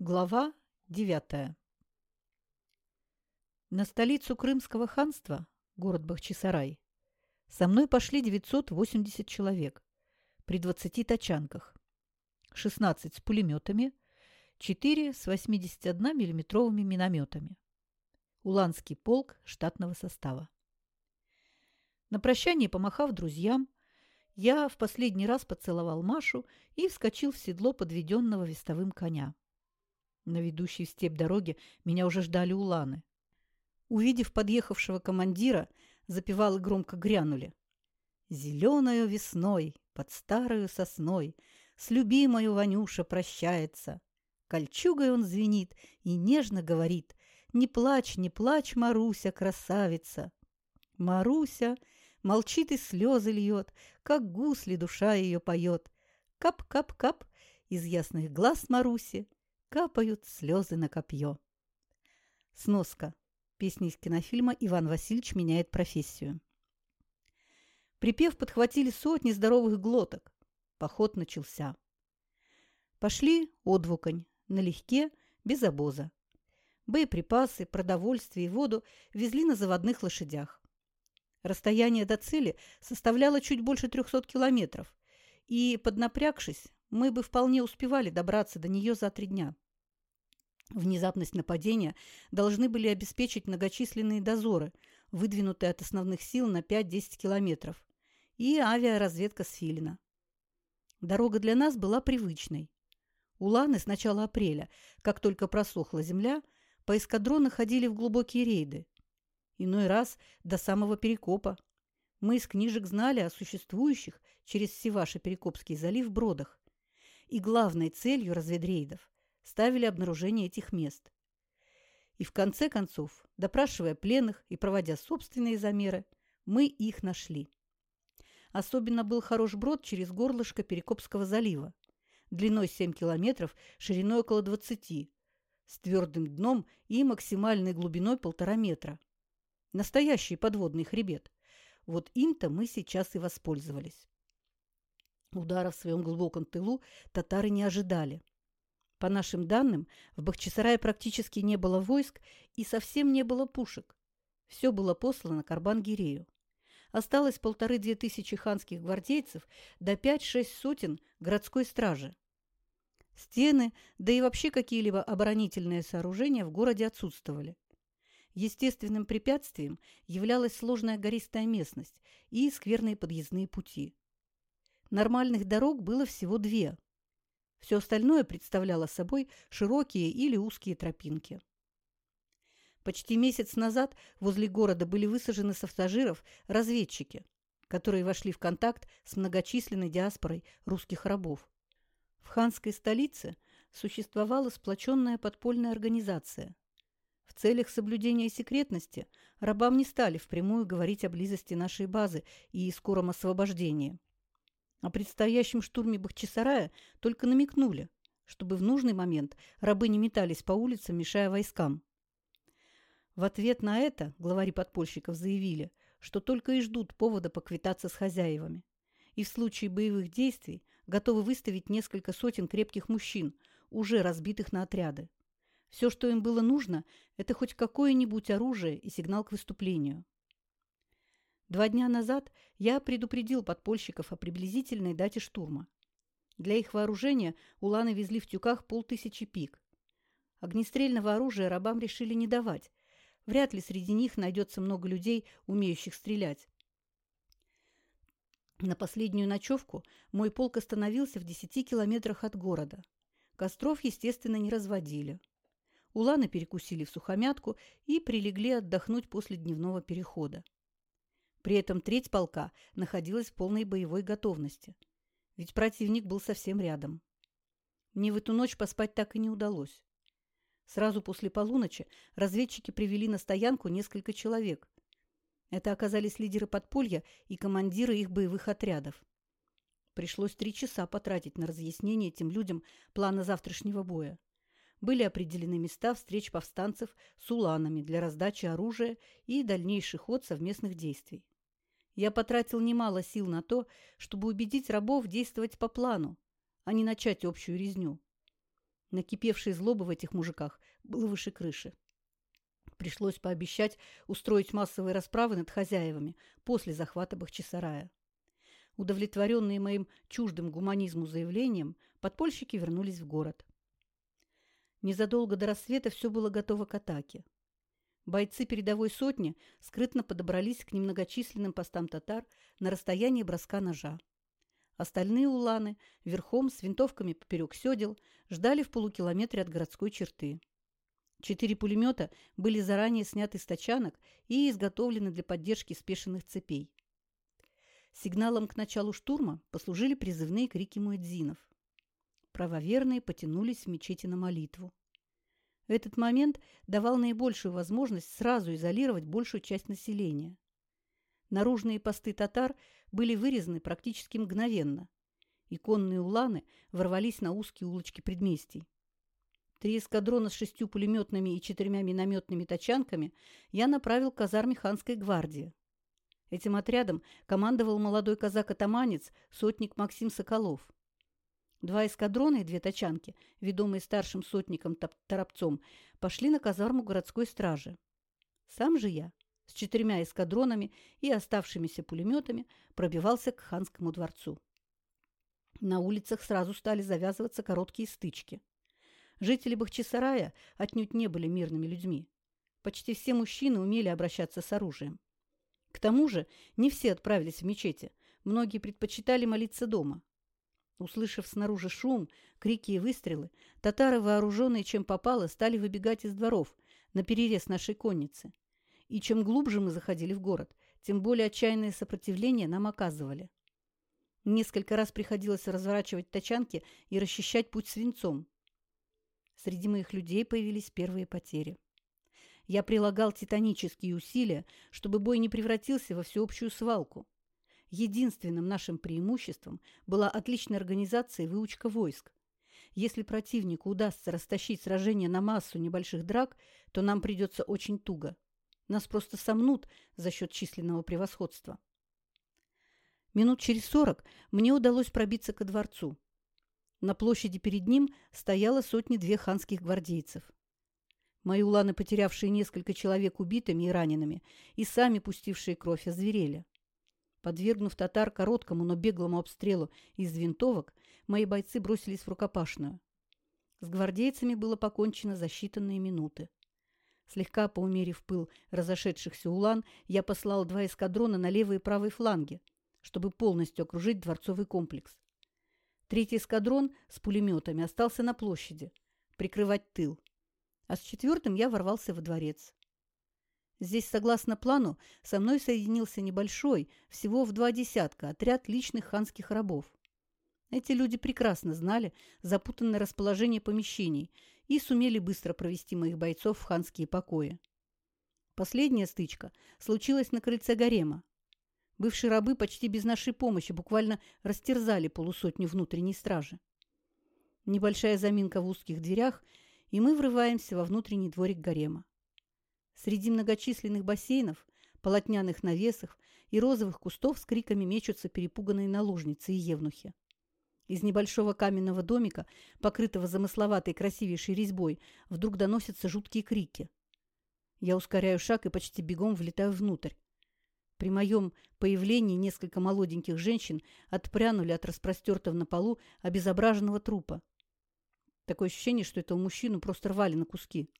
Глава 9. На столицу Крымского ханства, город Бахчисарай, со мной пошли 980 человек при 20 тачанках, 16 с пулеметами, 4 с 81 миллиметровыми минометами. Уланский полк штатного состава. На прощание, помахав друзьям, я в последний раз поцеловал Машу и вскочил в седло подведенного вестовым коня. На ведущей в степь дороге меня уже ждали уланы. Увидев подъехавшего командира, запевалы громко грянули. «Зеленою весной, под старою сосной, с любимою Ванюша прощается. Кольчугой он звенит и нежно говорит, «Не плачь, не плачь, Маруся, красавица!» Маруся молчит и слезы льет, как гусли душа ее поет. Кап-кап-кап из ясных глаз Маруси Капают слезы на копье. Сноска. Песня из кинофильма «Иван Васильевич меняет профессию». Припев подхватили сотни здоровых глоток. Поход начался. Пошли одвуконь, налегке, без обоза. Боеприпасы, продовольствие и воду везли на заводных лошадях. Расстояние до цели составляло чуть больше 300 километров, и, поднапрягшись, мы бы вполне успевали добраться до нее за три дня. Внезапность нападения должны были обеспечить многочисленные дозоры, выдвинутые от основных сил на 5-10 километров, и авиаразведка с Филина. Дорога для нас была привычной. Уланы с начала апреля, как только просохла земля, по эскадрону ходили в глубокие рейды. Иной раз до самого Перекопа. Мы из книжек знали о существующих через Севашо-Перекопский залив бродах, и главной целью разведрейдов ставили обнаружение этих мест. И в конце концов, допрашивая пленных и проводя собственные замеры, мы их нашли. Особенно был хорош брод через горлышко Перекопского залива, длиной 7 километров, шириной около 20, с твердым дном и максимальной глубиной полтора метра. Настоящий подводный хребет. Вот им-то мы сейчас и воспользовались. Удара в своем глубоком тылу татары не ожидали. По нашим данным, в Бахчисарае практически не было войск и совсем не было пушек. Все было послано к Арбан-Гирею. Осталось полторы-две тысячи ханских гвардейцев до пять-шесть сотен городской стражи. Стены, да и вообще какие-либо оборонительные сооружения в городе отсутствовали. Естественным препятствием являлась сложная гористая местность и скверные подъездные пути. Нормальных дорог было всего две. Все остальное представляло собой широкие или узкие тропинки. Почти месяц назад возле города были высажены с автожиров разведчики, которые вошли в контакт с многочисленной диаспорой русских рабов. В ханской столице существовала сплоченная подпольная организация. В целях соблюдения секретности рабам не стали впрямую говорить о близости нашей базы и скором освобождении. О предстоящем штурме Бахчисарая только намекнули, чтобы в нужный момент рабы не метались по улицам, мешая войскам. В ответ на это главари подпольщиков заявили, что только и ждут повода поквитаться с хозяевами. И в случае боевых действий готовы выставить несколько сотен крепких мужчин, уже разбитых на отряды. Все, что им было нужно, это хоть какое-нибудь оружие и сигнал к выступлению. Два дня назад я предупредил подпольщиков о приблизительной дате штурма. Для их вооружения уланы везли в тюках полтысячи пик. Огнестрельного оружия рабам решили не давать. Вряд ли среди них найдется много людей, умеющих стрелять. На последнюю ночевку мой полк остановился в десяти километрах от города. Костров, естественно, не разводили. Уланы перекусили в сухомятку и прилегли отдохнуть после дневного перехода. При этом треть полка находилась в полной боевой готовности. Ведь противник был совсем рядом. Мне в эту ночь поспать так и не удалось. Сразу после полуночи разведчики привели на стоянку несколько человек. Это оказались лидеры подполья и командиры их боевых отрядов. Пришлось три часа потратить на разъяснение этим людям плана завтрашнего боя. Были определены места встреч повстанцев с уланами для раздачи оружия и дальнейший ход совместных действий. Я потратил немало сил на то, чтобы убедить рабов действовать по плану, а не начать общую резню. Накипевшей злобы в этих мужиках было выше крыши. Пришлось пообещать устроить массовые расправы над хозяевами после захвата Бахчисарая. Удовлетворенные моим чуждым гуманизму заявлением, подпольщики вернулись в город. Незадолго до рассвета все было готово к атаке. Бойцы передовой сотни скрытно подобрались к немногочисленным постам татар на расстоянии броска ножа. Остальные уланы, верхом, с винтовками поперек седел, ждали в полукилометре от городской черты. Четыре пулемета были заранее сняты с тачанок и изготовлены для поддержки спешенных цепей. Сигналом к началу штурма послужили призывные крики муэдзинов. Правоверные потянулись в мечети на молитву. Этот момент давал наибольшую возможность сразу изолировать большую часть населения. Наружные посты татар были вырезаны практически мгновенно, и конные уланы ворвались на узкие улочки предместий. Три эскадрона с шестью пулеметными и четырьмя минометными тачанками я направил к казарме ханской гвардии. Этим отрядом командовал молодой казак-атаманец, сотник Максим Соколов. Два эскадрона и две тачанки, ведомые старшим сотником Торопцом, пошли на казарму городской стражи. Сам же я с четырьмя эскадронами и оставшимися пулеметами пробивался к ханскому дворцу. На улицах сразу стали завязываться короткие стычки. Жители Бахчисарая отнюдь не были мирными людьми. Почти все мужчины умели обращаться с оружием. К тому же не все отправились в мечети, многие предпочитали молиться дома. Услышав снаружи шум, крики и выстрелы, татары, вооруженные чем попало, стали выбегать из дворов на перерез нашей конницы. И чем глубже мы заходили в город, тем более отчаянное сопротивление нам оказывали. Несколько раз приходилось разворачивать тачанки и расчищать путь свинцом. Среди моих людей появились первые потери. Я прилагал титанические усилия, чтобы бой не превратился во всеобщую свалку. Единственным нашим преимуществом была отличная организация и выучка войск. Если противнику удастся растащить сражение на массу небольших драк, то нам придется очень туго. Нас просто сомнут за счет численного превосходства. Минут через сорок мне удалось пробиться ко дворцу. На площади перед ним стояло сотни-две ханских гвардейцев. Мои уланы, потерявшие несколько человек убитыми и ранеными, и сами пустившие кровь, озверели. Подвергнув татар короткому, но беглому обстрелу из винтовок, мои бойцы бросились в рукопашную. С гвардейцами было покончено за считанные минуты. Слегка поумерив пыл разошедшихся улан, я послал два эскадрона на левый и правый фланги, чтобы полностью окружить дворцовый комплекс. Третий эскадрон с пулеметами остался на площади, прикрывать тыл. А с четвертым я ворвался во дворец. Здесь, согласно плану, со мной соединился небольшой, всего в два десятка, отряд личных ханских рабов. Эти люди прекрасно знали запутанное расположение помещений и сумели быстро провести моих бойцов в ханские покои. Последняя стычка случилась на крыльце гарема. Бывшие рабы почти без нашей помощи буквально растерзали полусотню внутренней стражи. Небольшая заминка в узких дверях, и мы врываемся во внутренний дворик гарема. Среди многочисленных бассейнов, полотняных навесов и розовых кустов с криками мечутся перепуганные наложницы и евнухи. Из небольшого каменного домика, покрытого замысловатой красивейшей резьбой, вдруг доносятся жуткие крики. Я ускоряю шаг и почти бегом влетаю внутрь. При моем появлении несколько молоденьких женщин отпрянули от распростертого на полу обезображенного трупа. Такое ощущение, что этого мужчину просто рвали на куски.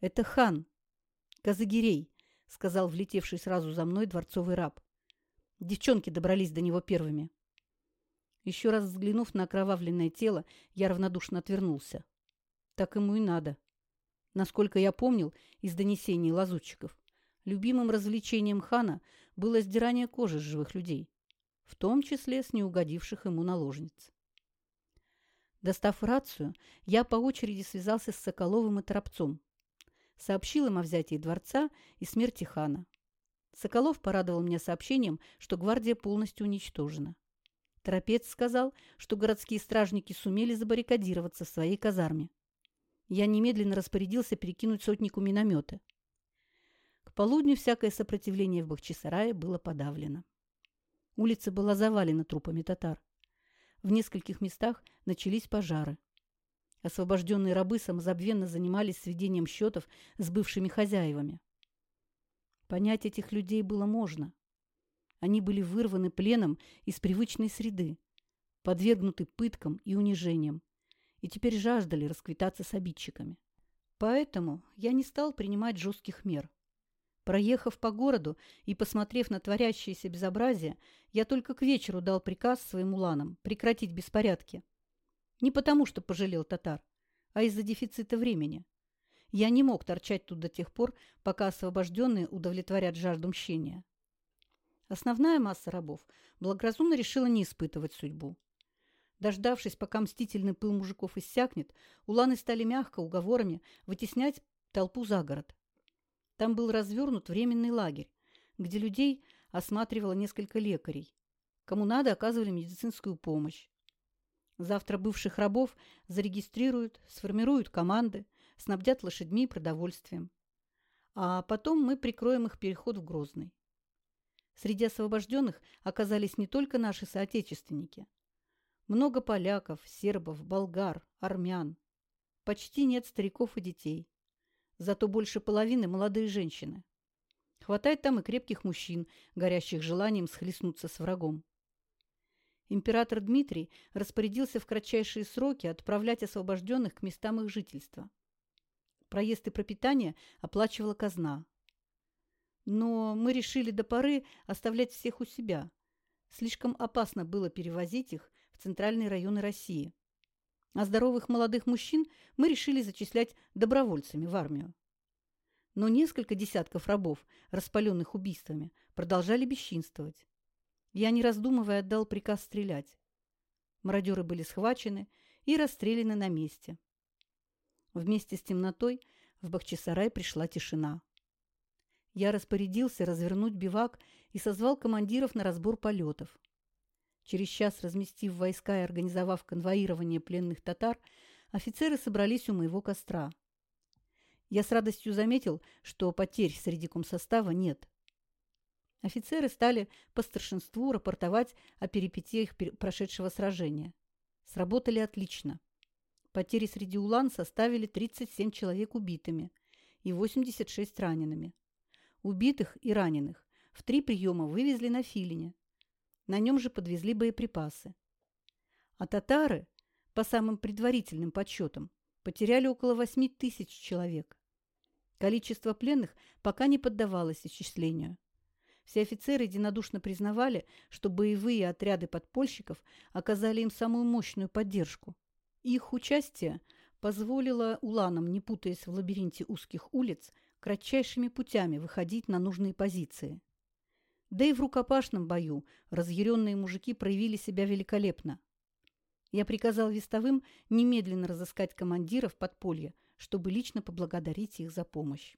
«Это хан! Казагирей!» — сказал влетевший сразу за мной дворцовый раб. Девчонки добрались до него первыми. Еще раз взглянув на окровавленное тело, я равнодушно отвернулся. Так ему и надо. Насколько я помнил из донесений лазутчиков, Любимым развлечением хана было сдирание кожи с живых людей, в том числе с неугодивших ему наложниц. Достав рацию, я по очереди связался с Соколовым и Торопцом. Сообщил им о взятии дворца и смерти хана. Соколов порадовал меня сообщением, что гвардия полностью уничтожена. Торопец сказал, что городские стражники сумели забаррикадироваться в своей казарме. Я немедленно распорядился перекинуть сотнику миномета. К полудню всякое сопротивление в Бахчисарае было подавлено. Улица была завалена трупами татар. В нескольких местах начались пожары. Освобожденные рабы самозабвенно занимались сведением счетов с бывшими хозяевами. Понять этих людей было можно. Они были вырваны пленом из привычной среды, подвергнуты пыткам и унижениям, и теперь жаждали расквитаться с обидчиками. Поэтому я не стал принимать жестких мер. Проехав по городу и посмотрев на творящееся безобразие, я только к вечеру дал приказ своим уланам прекратить беспорядки. Не потому, что пожалел татар, а из-за дефицита времени. Я не мог торчать тут до тех пор, пока освобожденные удовлетворят жажду мщения. Основная масса рабов благоразумно решила не испытывать судьбу. Дождавшись, пока мстительный пыл мужиков иссякнет, уланы стали мягко, уговорами, вытеснять толпу за город. Там был развернут временный лагерь, где людей осматривало несколько лекарей. Кому надо, оказывали медицинскую помощь. Завтра бывших рабов зарегистрируют, сформируют команды, снабдят лошадьми и продовольствием. А потом мы прикроем их переход в Грозный. Среди освобожденных оказались не только наши соотечественники – много поляков, сербов, болгар, армян. Почти нет стариков и детей. Зато больше половины молодые женщины. Хватает там и крепких мужчин, горящих желанием схлестнуться с врагом. Император Дмитрий распорядился в кратчайшие сроки отправлять освобожденных к местам их жительства. Проезд и пропитание оплачивала казна. Но мы решили до поры оставлять всех у себя. Слишком опасно было перевозить их центральные районы России. А здоровых молодых мужчин мы решили зачислять добровольцами в армию. Но несколько десятков рабов, распаленных убийствами, продолжали бесчинствовать. Я, не раздумывая, отдал приказ стрелять. Мародеры были схвачены и расстреляны на месте. Вместе с темнотой в Бахчисарай пришла тишина. Я распорядился развернуть бивак и созвал командиров на разбор полетов. Через час, разместив войска и организовав конвоирование пленных татар, офицеры собрались у моего костра. Я с радостью заметил, что потерь среди комсостава нет. Офицеры стали по старшинству рапортовать о перипетиях прошедшего сражения. Сработали отлично. Потери среди улан составили 37 человек убитыми и 86 ранеными. Убитых и раненых в три приема вывезли на Филине, на нем же подвезли боеприпасы. А татары, по самым предварительным подсчетам, потеряли около 8 тысяч человек. Количество пленных пока не поддавалось исчислению. Все офицеры единодушно признавали, что боевые отряды подпольщиков оказали им самую мощную поддержку. Их участие позволило уланам, не путаясь в лабиринте узких улиц, кратчайшими путями выходить на нужные позиции. Да и в рукопашном бою разъяренные мужики проявили себя великолепно. Я приказал вестовым немедленно разыскать командиров подполья, чтобы лично поблагодарить их за помощь.